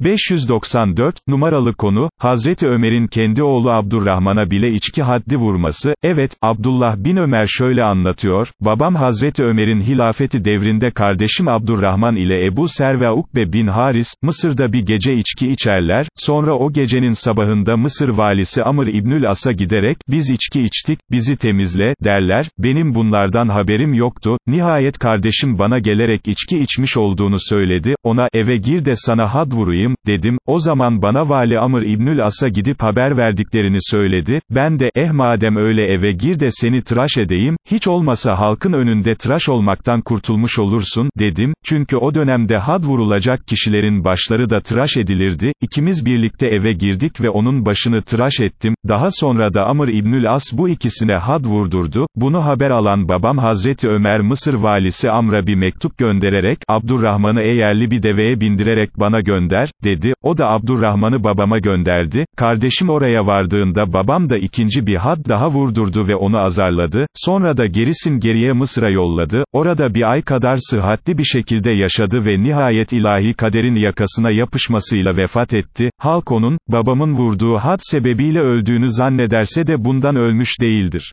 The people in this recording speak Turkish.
594, numaralı konu, Hazreti Ömer'in kendi oğlu Abdurrahman'a bile içki haddi vurması, evet, Abdullah bin Ömer şöyle anlatıyor, babam Hazreti Ömer'in hilafeti devrinde kardeşim Abdurrahman ile Ebu Ser ve Ukbe bin Haris, Mısır'da bir gece içki içerler, sonra o gecenin sabahında Mısır valisi Amr İbnül As'a giderek, biz içki içtik, bizi temizle, derler, benim bunlardan haberim yoktu, nihayet kardeşim bana gelerek içki içmiş olduğunu söyledi, ona, eve gir de sana had vurayım, dedim, o zaman bana vali Amr İbnül As'a gidip haber verdiklerini söyledi, ben de, eh madem öyle eve gir de seni tıraş edeyim, hiç olmasa halkın önünde tıraş olmaktan kurtulmuş olursun, dedim, çünkü o dönemde had vurulacak kişilerin başları da tıraş edilirdi, ikimiz birlikte eve girdik ve onun başını tıraş ettim, daha sonra da Amr İbnül As bu ikisine had vurdurdu, bunu haber alan babam Hazreti Ömer Mısır valisi Amr'a bir mektup göndererek, Abdurrahman'ı eğerli bir deveye bindirerek bana gönder, dedi, o da Abdurrahman'ı babama gönderdi, kardeşim oraya vardığında babam da ikinci bir had daha vurdurdu ve onu azarladı, sonra da gerisin geriye Mısır'a yolladı, orada bir ay kadar sıhhatli bir şekilde yaşadı ve nihayet ilahi kaderin yakasına yapışmasıyla vefat etti, halk onun, babamın vurduğu had sebebiyle öldüğünü zannederse de bundan ölmüş değildir.